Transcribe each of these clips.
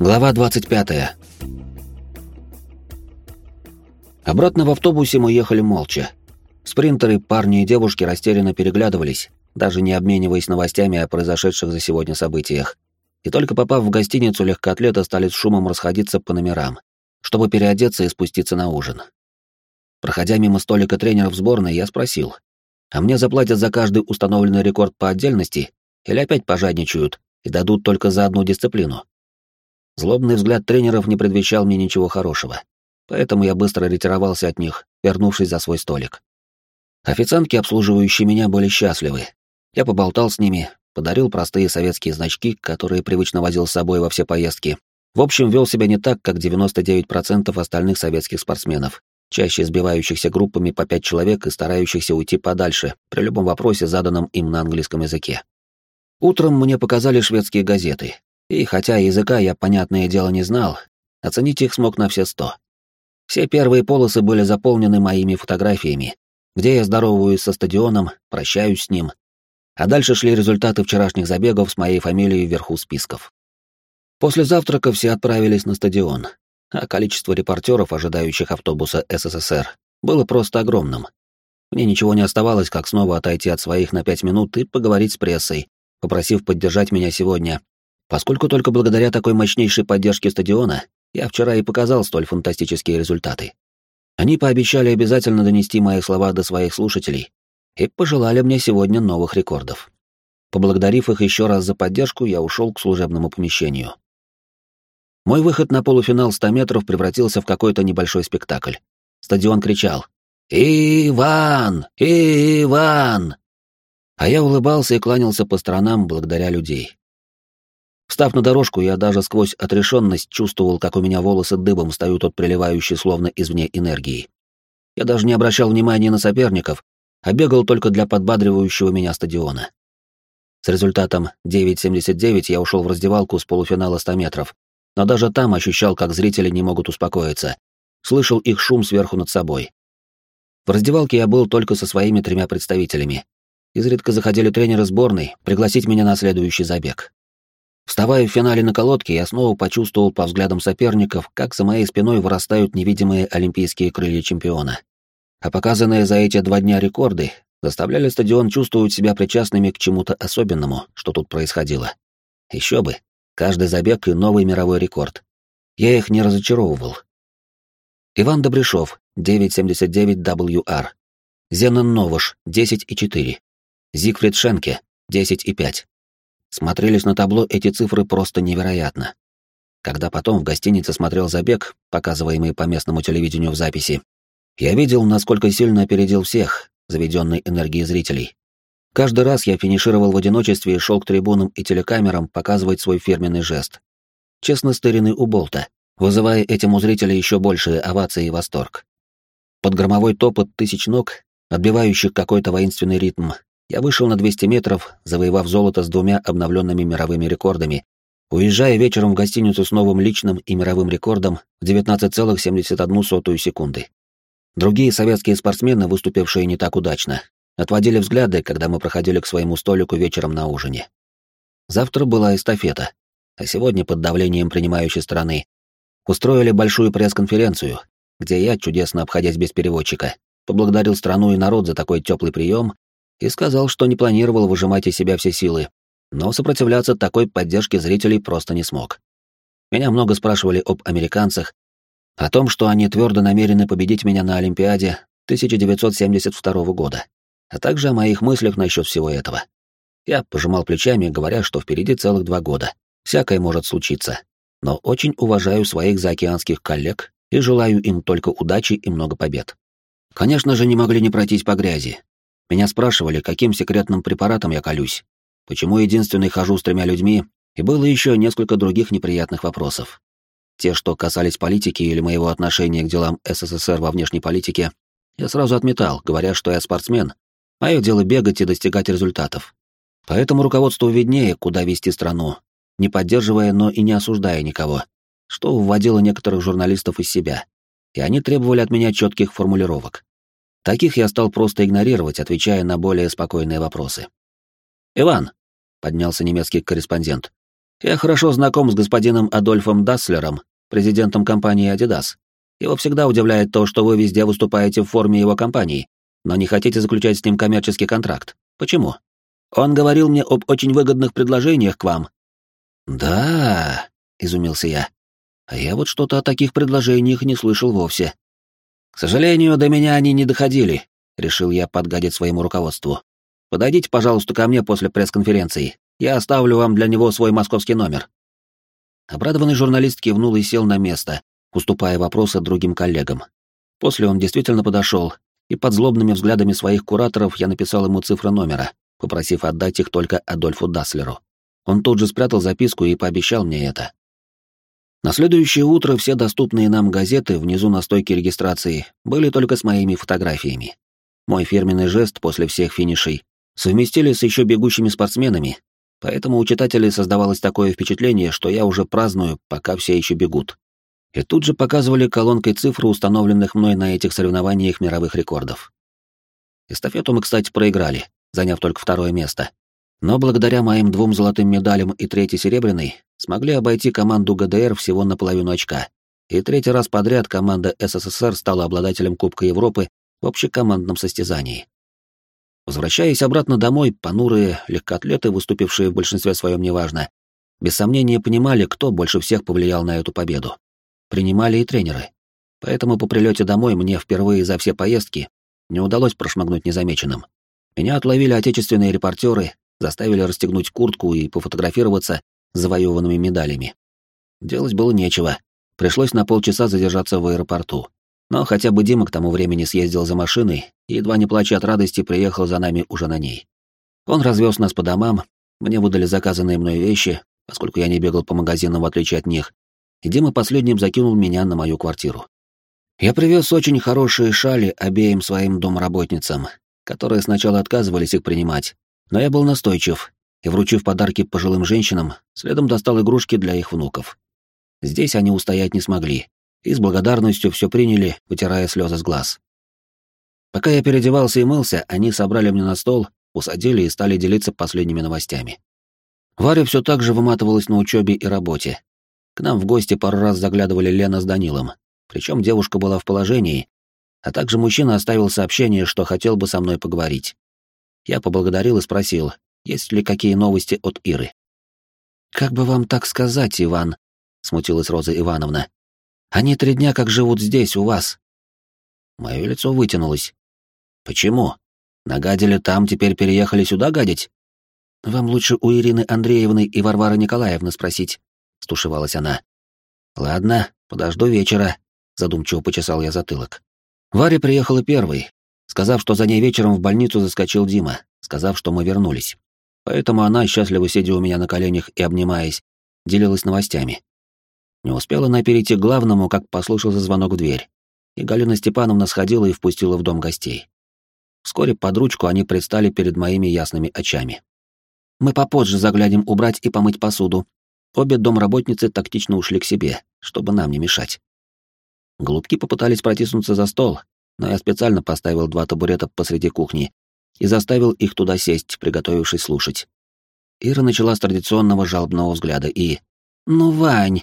Глава 25. Обратно в автобусе мы ехали молча. Спринтеры, парни и девушки растерянно переглядывались, даже не обмениваясь новостями о произошедших за сегодня событиях. И только попав в гостиницу, легкоатлеты стали с шумом расходиться по номерам, чтобы переодеться и спуститься на ужин. Проходя мимо столика тренеров сборной, я спросил, а мне заплатят за каждый установленный рекорд по отдельности или опять пожадничают и дадут только за одну дисциплину? Злобный взгляд тренеров не предвещал мне ничего хорошего, поэтому я быстро ретировался от них, вернувшись за свой столик. Официантки, обслуживающие меня, были счастливы. Я поболтал с ними, подарил простые советские значки, которые привычно возил с собой во все поездки. В общем, вел себя не так, как 99% остальных советских спортсменов, чаще сбивающихся группами по пять человек и старающихся уйти подальше при любом вопросе, заданном им на английском языке. Утром мне показали шведские газеты, и хотя языка я, понятное дело, не знал, оценить их смог на все сто. Все первые полосы были заполнены моими фотографиями, где я здороваюсь со стадионом, прощаюсь с ним, а дальше шли результаты вчерашних забегов с моей фамилией вверху списков. После завтрака все отправились на стадион, а количество репортеров, ожидающих автобуса СССР, было просто огромным. Мне ничего не оставалось, как снова отойти от своих на пять минут и поговорить с прессой, попросив поддержать меня сегодня, поскольку только благодаря такой мощнейшей поддержке стадиона я вчера и показал столь фантастические результаты. Они пообещали обязательно донести мои слова до своих слушателей и пожелали мне сегодня новых рекордов. Поблагодарив их еще раз за поддержку, я ушел к служебному помещению. Мой выход на полуфинал 100 метров превратился в какой-то небольшой спектакль. Стадион кричал «Иван! Иван!» А я улыбался и кланялся по сторонам благодаря людей. Встав на дорожку, я даже сквозь отрешенность чувствовал, как у меня волосы дыбом встают от приливающей словно извне энергии. Я даже не обращал внимания на соперников, а бегал только для подбадривающего меня стадиона. С результатом 9.79 я ушел в раздевалку с полуфинала 100 метров, но даже там ощущал, как зрители не могут успокоиться. Слышал их шум сверху над собой. В раздевалке я был только со своими тремя представителями. Изредка заходили тренеры сборной пригласить меня на следующий забег. Вставая в финале на колодке, я снова почувствовал по взглядам соперников, как за моей спиной вырастают невидимые олимпийские крылья чемпиона. А показанные за эти два дня рекорды заставляли стадион чувствовать себя причастными к чему-то особенному, что тут происходило. Еще бы, Каждый забег и новый мировой рекорд. Я их не разочаровывал. Иван Добрышов, 9.79 WR. Зенон Новыш, 10.4. Зигфрид Шенке, 10.5. Смотрелись на табло эти цифры просто невероятно. Когда потом в гостинице смотрел забег, показываемый по местному телевидению в записи, я видел, насколько сильно опередил всех, заведенной энергией зрителей. Каждый раз я финишировал в одиночестве и шел к трибунам и телекамерам показывать свой фирменный жест. Честно стыренный у болта, вызывая этим у зрителей еще большие овации и восторг. Под громовой топот тысяч ног, отбивающих какой-то воинственный ритм, я вышел на 200 метров, завоевав золото с двумя обновленными мировыми рекордами, уезжая вечером в гостиницу с новым личным и мировым рекордом в 19,71 секунды. Другие советские спортсмены, выступившие не так удачно, отводили взгляды, когда мы проходили к своему столику вечером на ужине. Завтра была эстафета, а сегодня под давлением принимающей страны устроили большую пресс-конференцию, где я, чудесно обходясь без переводчика, поблагодарил страну и народ за такой теплый прием и сказал, что не планировал выжимать из себя все силы, но сопротивляться такой поддержке зрителей просто не смог. Меня много спрашивали об американцах, о том, что они твердо намерены победить меня на Олимпиаде 1972 года а также о моих мыслях насчет всего этого. Я пожимал плечами, говоря, что впереди целых два года. Всякое может случиться. Но очень уважаю своих заокеанских коллег и желаю им только удачи и много побед. Конечно же, не могли не пройтись по грязи. Меня спрашивали, каким секретным препаратом я колюсь, почему единственный хожу с тремя людьми, и было еще несколько других неприятных вопросов. Те, что касались политики или моего отношения к делам СССР во внешней политике, я сразу отметал, говоря, что я спортсмен, Мое дело бегать и достигать результатов. Поэтому руководству виднее, куда вести страну, не поддерживая, но и не осуждая никого, что вводило некоторых журналистов из себя. И они требовали от меня четких формулировок. Таких я стал просто игнорировать, отвечая на более спокойные вопросы. «Иван», — поднялся немецкий корреспондент, Я хорошо знаком с господином Адольфом Даслером, президентом компании Adidas. Его всегда удивляет то, что вы везде выступаете в форме его компании, но не хотите заключать с ним коммерческий контракт. Почему? Он говорил мне об очень выгодных предложениях к вам». «Да», — изумился я. «А я вот что-то о таких предложениях не слышал вовсе». «К сожалению, до меня они не доходили», — решил я подгадить своему руководству. «Подойдите, пожалуйста, ко мне после пресс-конференции. Я оставлю вам для него свой московский номер». Обрадованный журналист кивнул и сел на место, уступая вопросы другим коллегам. После он действительно подошел, и под злобными взглядами своих кураторов я написал ему цифры номера, попросив отдать их только Адольфу Даслеру. Он тут же спрятал записку и пообещал мне это. На следующее утро все доступные нам газеты внизу на стойке регистрации были только с моими фотографиями. Мой фирменный жест после всех финишей совместили с еще бегущими спортсменами, поэтому у читателей создавалось такое впечатление, что я уже праздную, пока все еще бегут. И тут же показывали колонкой цифры установленных мной на этих соревнованиях мировых рекордов. Эстафету мы, кстати, проиграли, заняв только второе место. Но благодаря моим двум золотым медалям и третьей серебряной смогли обойти команду ГДР всего на половину очка. И третий раз подряд команда СССР стала обладателем Кубка Европы в общекомандном состязании. Возвращаясь обратно домой, понурые легкоатлеты, выступившие в большинстве своем неважно, без сомнения понимали, кто больше всех повлиял на эту победу. Принимали и тренеры. Поэтому по прилете домой мне впервые за все поездки не удалось прошмыгнуть незамеченным. Меня отловили отечественные репортеры, заставили расстегнуть куртку и пофотографироваться с завоеванными медалями. Делать было нечего. Пришлось на полчаса задержаться в аэропорту. Но хотя бы Дима к тому времени съездил за машиной и, едва не плача от радости, приехал за нами уже на ней. Он развез нас по домам, мне выдали заказанные мной вещи, поскольку я не бегал по магазинам в отличие от них, и Дима последним закинул меня на мою квартиру. Я привез очень хорошие шали обеим своим домработницам, которые сначала отказывались их принимать, но я был настойчив и, вручив подарки пожилым женщинам, следом достал игрушки для их внуков. Здесь они устоять не смогли, и с благодарностью все приняли, вытирая слезы с глаз. Пока я переодевался и мылся, они собрали мне на стол, усадили и стали делиться последними новостями. Варя все так же выматывалась на учебе и работе. К нам в гости пару раз заглядывали Лена с Данилом, причем девушка была в положении, а также мужчина оставил сообщение, что хотел бы со мной поговорить. Я поблагодарил и спросил, есть ли какие новости от Иры. «Как бы вам так сказать, Иван?» — смутилась Роза Ивановна. «Они три дня как живут здесь, у вас». Мое лицо вытянулось. «Почему? Нагадили там, теперь переехали сюда гадить?» «Вам лучше у Ирины Андреевны и Варвары Николаевны спросить», — стушевалась она. «Ладно, подожду вечера», — задумчиво почесал я затылок. Варя приехала первой, сказав, что за ней вечером в больницу заскочил Дима, сказав, что мы вернулись. Поэтому она, счастливо сидя у меня на коленях и обнимаясь, делилась новостями. Не успела она перейти к главному, как послышался звонок в дверь, и Галина Степановна сходила и впустила в дом гостей. Вскоре под ручку они предстали перед моими ясными очами. «Мы попозже заглянем убрать и помыть посуду». Обе домработницы тактично ушли к себе, чтобы нам не мешать. Голубки попытались протиснуться за стол, но я специально поставил два табурета посреди кухни и заставил их туда сесть, приготовившись слушать. Ира начала с традиционного жалобного взгляда и... «Ну, Вань!»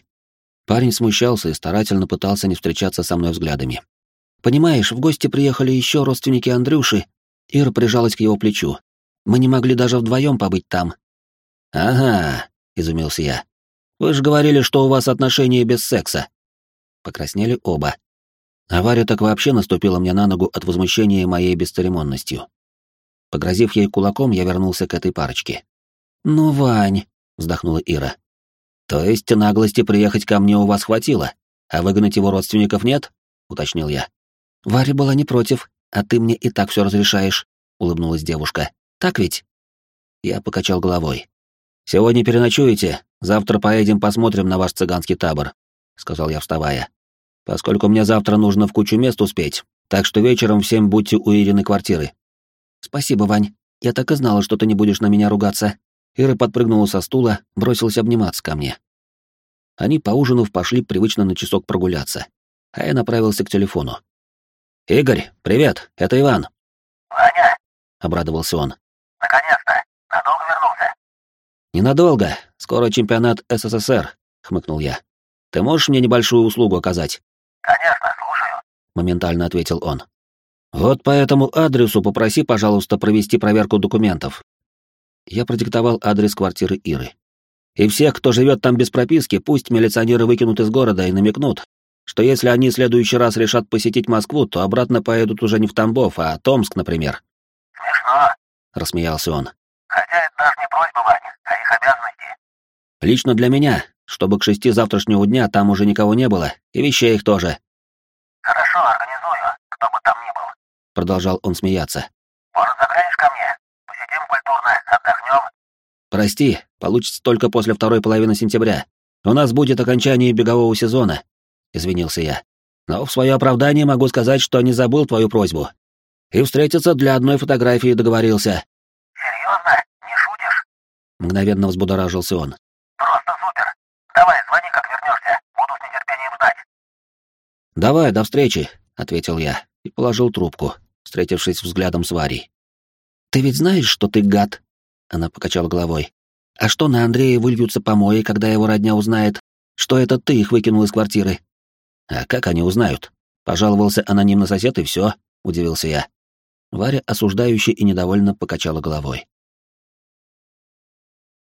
Парень смущался и старательно пытался не встречаться со мной взглядами. «Понимаешь, в гости приехали еще родственники Андрюши». Ира прижалась к его плечу. «Мы не могли даже вдвоем побыть там». «Ага», — изумился я. «Вы же говорили, что у вас отношения без секса». Покраснели оба. А Варя так вообще наступила мне на ногу от возмущения моей бесцеремонностью. Погрозив ей кулаком, я вернулся к этой парочке. «Ну, Вань», — вздохнула Ира. «То есть наглости приехать ко мне у вас хватило, а выгнать его родственников нет?» — уточнил я. «Варя была не против, а ты мне и так все разрешаешь», — улыбнулась девушка. «Так ведь?» Я покачал головой. «Сегодня переночуете, завтра поедем посмотрим на ваш цыганский табор», — сказал я, вставая поскольку мне завтра нужно в кучу мест успеть, так что вечером всем будьте у Ирины квартиры». «Спасибо, Вань. Я так и знала, что ты не будешь на меня ругаться». Ира подпрыгнула со стула, бросилась обниматься ко мне. Они, поужинав, пошли привычно на часок прогуляться, а я направился к телефону. «Игорь, привет, это Иван». «Ваня?» — обрадовался он. «Наконец-то! Надолго вернулся?» «Ненадолго. Скоро чемпионат СССР», — хмыкнул я. «Ты можешь мне небольшую услугу оказать?» Моментально ответил он. «Вот по этому адресу попроси, пожалуйста, провести проверку документов». Я продиктовал адрес квартиры Иры. «И всех, кто живет там без прописки, пусть милиционеры выкинут из города и намекнут, что если они в следующий раз решат посетить Москву, то обратно поедут уже не в Тамбов, а Томск, например». «Смешно», — рассмеялся он. «Хотя это даже не просьба, Ваня, а их обязанности». «Лично для меня, чтобы к шести завтрашнего дня там уже никого не было, и вещей их тоже». «Хорошо, организую, кто бы там ни был», — продолжал он смеяться. «Может, заглянешь ко мне? Посидим культурно, отдохнем?» «Прости, получится только после второй половины сентября. У нас будет окончание бегового сезона», — извинился я. «Но в свое оправдание могу сказать, что не забыл твою просьбу. И встретиться для одной фотографии договорился». «Серьезно? Не шутишь?» Мгновенно взбудоражился он. «Просто супер. Давай, звони, как вернешься. Буду с нетерпением ждать». «Давай, до встречи», — ответил я и положил трубку, встретившись взглядом с Варей. «Ты ведь знаешь, что ты гад?» Она покачала головой. «А что на Андрея выльются помои, когда его родня узнает, что это ты их выкинул из квартиры?» «А как они узнают?» Пожаловался анонимный сосед, и все, удивился я. Варя осуждающе и недовольно покачала головой.